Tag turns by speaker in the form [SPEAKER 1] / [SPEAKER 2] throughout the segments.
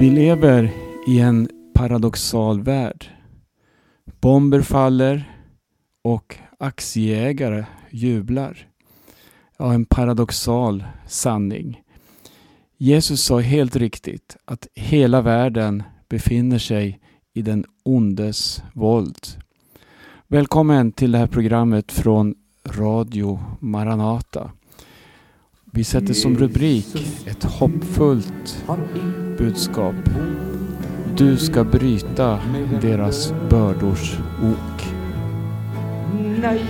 [SPEAKER 1] Vi lever i en paradoxal värld. Bomber faller och aktieägare jublar. Ja, en paradoxal sanning. Jesus sa helt riktigt att hela världen befinner sig i den ondes våld. Välkommen till det här programmet från Radio Maranata. Vi sätter som rubrik ett hoppfullt budskap. Du ska bryta deras bördors ok.
[SPEAKER 2] Nej,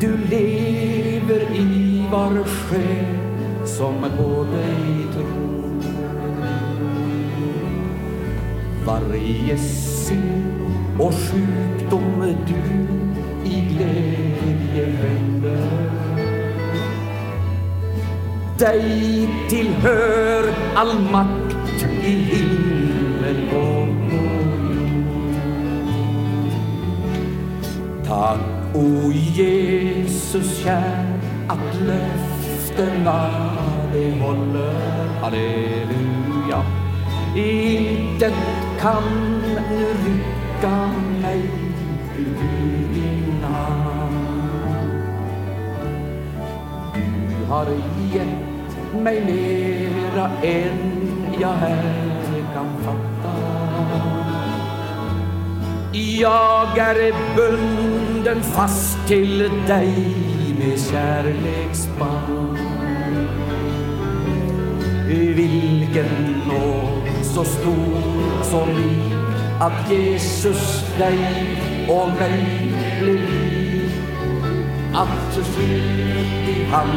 [SPEAKER 2] du lever i var själ som på dig tror. Varje synd och sjukdom du i glädje vänder. Dig tillhör all makt i himmel och på jord. Tack, o Jesus kär, att löftena de håller. Halleluja. Intet kan nu rycka mig ur har gett mig mera än jag här kan fatta. Jag är bunden fast till dig med kärleksband. Vilken nåd så stor som lik att Jesus dig och mig. Att hand han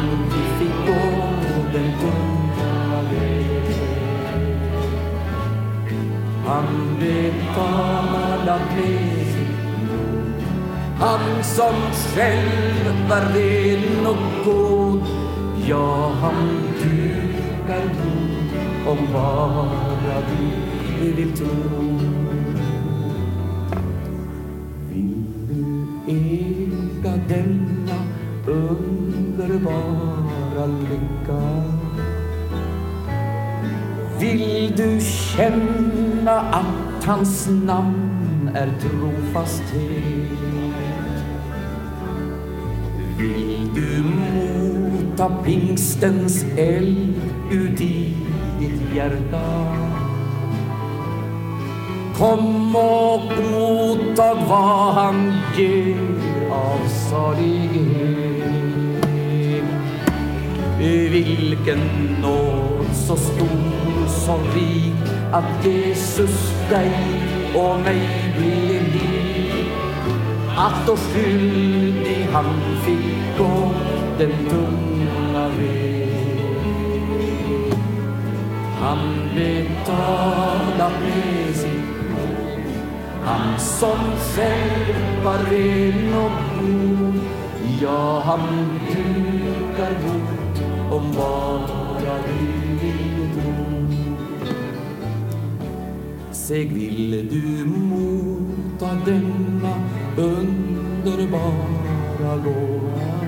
[SPEAKER 2] fick gå den tunga vägen Han betalade med sitt blod Han som själv var ren och god. Ja, han dukar bord om bara du vill tro Vill du äga denna underbara lycka vill du känna att hans namn är trofasthet? Vill du mota pingstens eld ut i ditt hjärta? Kom och mottag vad han ger av salighet. Vilken nåd så stor som rik att Jesus dig och mig blev lik. Att då skyldig han fick gå den tunga väg. Han betalade med sitt han som själv var ren och god Ja, han dukar bort om bara du vill tro Säg, vill du motta denna underbara gåva?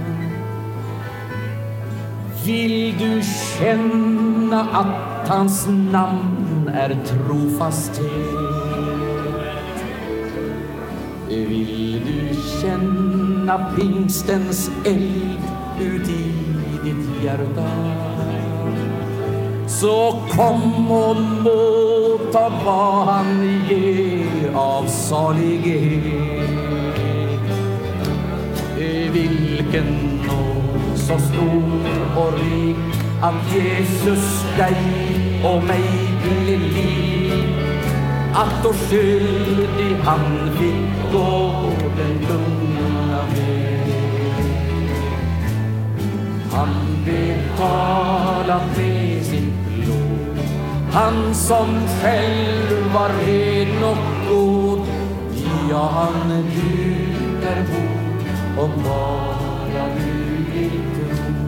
[SPEAKER 2] Vill du känna att hans namn är trofasthet? Vill du känna pingstens eld ut i ditt hjärta? Så kom och motta vad han ger av salighet. Vilken nåd så stor och rik att Jesus dig och mig blev lik att oskyldig han fick gå den tunga väg. Han betalat med sitt blod, han som själv var ren och god. Ja, han dukar bord om bara du vill tro.